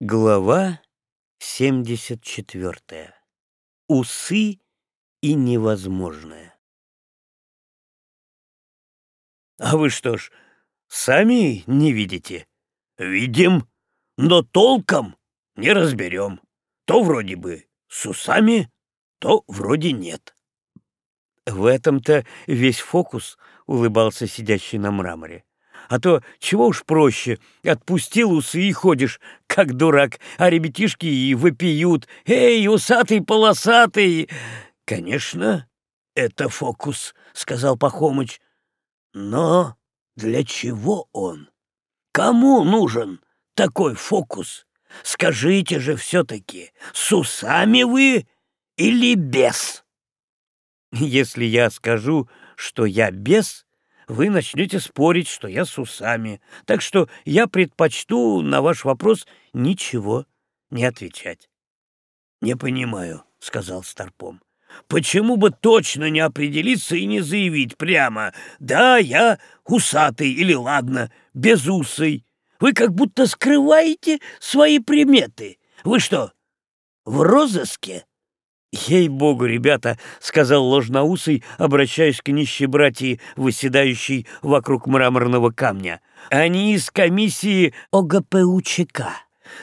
Глава 74. Усы и невозможное. А вы что ж, сами не видите? Видим, но толком не разберем. То вроде бы с усами, то вроде нет. В этом-то весь фокус, улыбался сидящий на мраморе. А то чего уж проще, отпустил усы и ходишь, как дурак, а ребятишки и выпьют. «Эй, усатый-полосатый!» «Конечно, это фокус», — сказал Пахомыч. «Но для чего он? Кому нужен такой фокус? Скажите же все-таки, с усами вы или без?» «Если я скажу, что я без, вы начнете спорить, что я с усами, так что я предпочту на ваш вопрос ничего не отвечать. — Не понимаю, — сказал Старпом. — Почему бы точно не определиться и не заявить прямо «Да, я усатый» или «Ладно, безусый»? Вы как будто скрываете свои приметы. Вы что, в розыске? «Ей-богу, ребята!» — сказал ложноусый, обращаясь к нищебратии, выседающей вокруг мраморного камня. «Они из комиссии ОГПУЧК.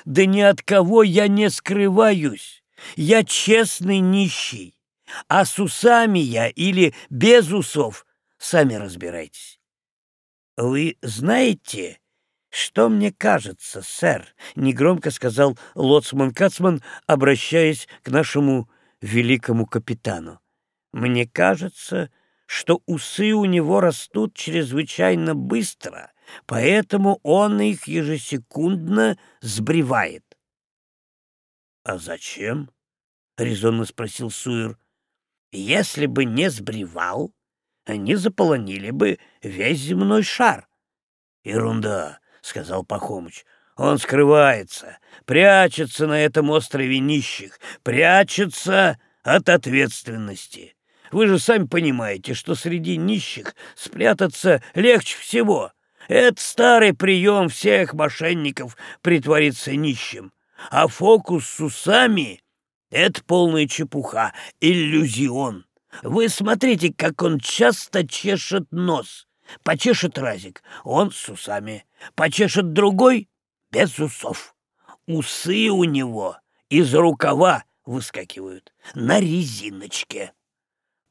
Да ни от кого я не скрываюсь. Я честный нищий. А с усами я или без усов, сами разбирайтесь». «Вы знаете...» «Что мне кажется, сэр?» — негромко сказал лоцман Кацман, обращаясь к нашему великому капитану. Мне кажется, что усы у него растут чрезвычайно быстро, поэтому он их ежесекундно сбривает. — А зачем? — резонно спросил Суир. — Если бы не сбривал, они заполонили бы весь земной шар. — Ерунда, — сказал Пахомыч. Он скрывается, прячется на этом острове нищих, прячется от ответственности. Вы же сами понимаете, что среди нищих спрятаться легче всего. Это старый прием всех мошенников притвориться нищим. А фокус с усами — это полная чепуха, иллюзион. Вы смотрите, как он часто чешет нос. Почешет разик, он с усами. Почешет другой без усов. Усы у него из рукава выскакивают на резиночке.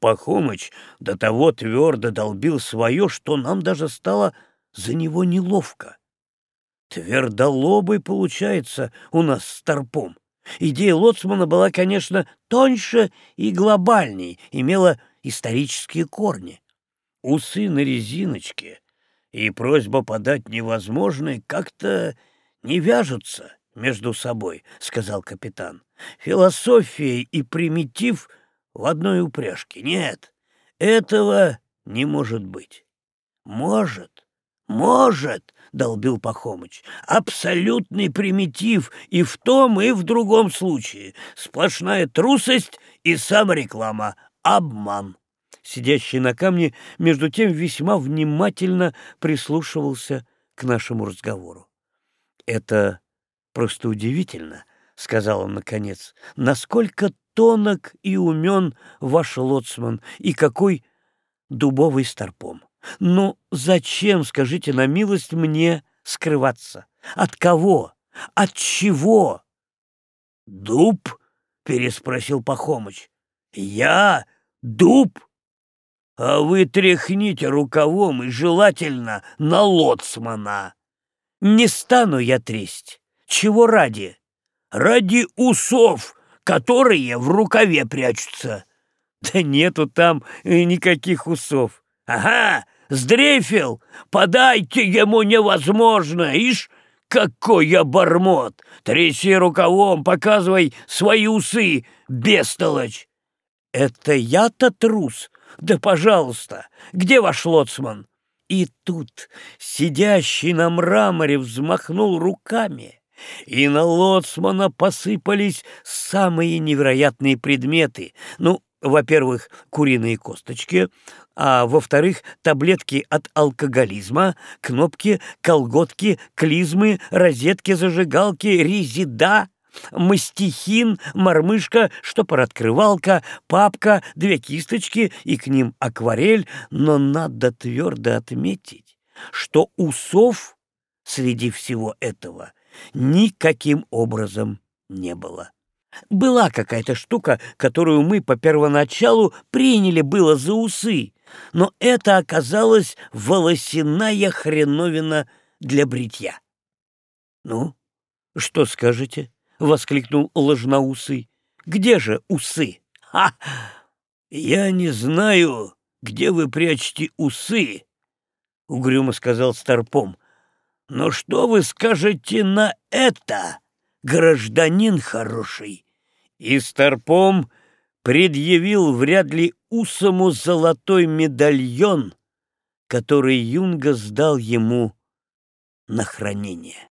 Пахомыч до того твердо долбил свое, что нам даже стало за него неловко. Твердолобый получается у нас с торпом. Идея Лоцмана была, конечно, тоньше и глобальней, имела исторические корни. Усы на резиночке и просьба подать невозможное как-то не вяжутся между собой, — сказал капитан. Философия и примитив в одной упряжке. Нет, этого не может быть. Может, может, — долбил Пахомыч, — абсолютный примитив и в том, и в другом случае. Сплошная трусость и самореклама, обман. Сидящий на камне, между тем, весьма внимательно прислушивался к нашему разговору. «Это просто удивительно», — сказал он наконец, — «насколько тонок и умен ваш лоцман, и какой дубовый старпом. Ну, зачем, скажите на милость, мне скрываться? От кого? От чего?» «Дуб?» — переспросил Пахомыч. «Я? Дуб?» «А вы тряхните рукавом и желательно на лоцмана!» Не стану я тресть. Чего ради? Ради усов, которые в рукаве прячутся. Да нету там никаких усов. Ага, сдрейфил. Подайте ему невозможно. Ишь, какой я бормот! Тряси рукавом, показывай свои усы, бестолочь! Это я-то трус? Да пожалуйста, где ваш лоцман? И тут сидящий на мраморе взмахнул руками, и на лоцмана посыпались самые невероятные предметы. Ну, во-первых, куриные косточки, а во-вторых, таблетки от алкоголизма, кнопки, колготки, клизмы, розетки, зажигалки, резида, мастихин, мормышка, штопор-открывалка, папка, две кисточки и к ним акварель, но надо твердо отметить, что усов среди всего этого никаким образом не было. Была какая-то штука, которую мы по первоначалу приняли было за усы, но это оказалась волосяная хреновина для бритья. «Ну, что скажете?» — воскликнул ложноусый. «Где же усы?» «Ха! Я не знаю, где вы прячете усы», — угрюмо сказал Старпом. «Но что вы скажете на это, гражданин хороший?» И Старпом предъявил вряд ли Усому золотой медальон, который Юнга сдал ему на хранение.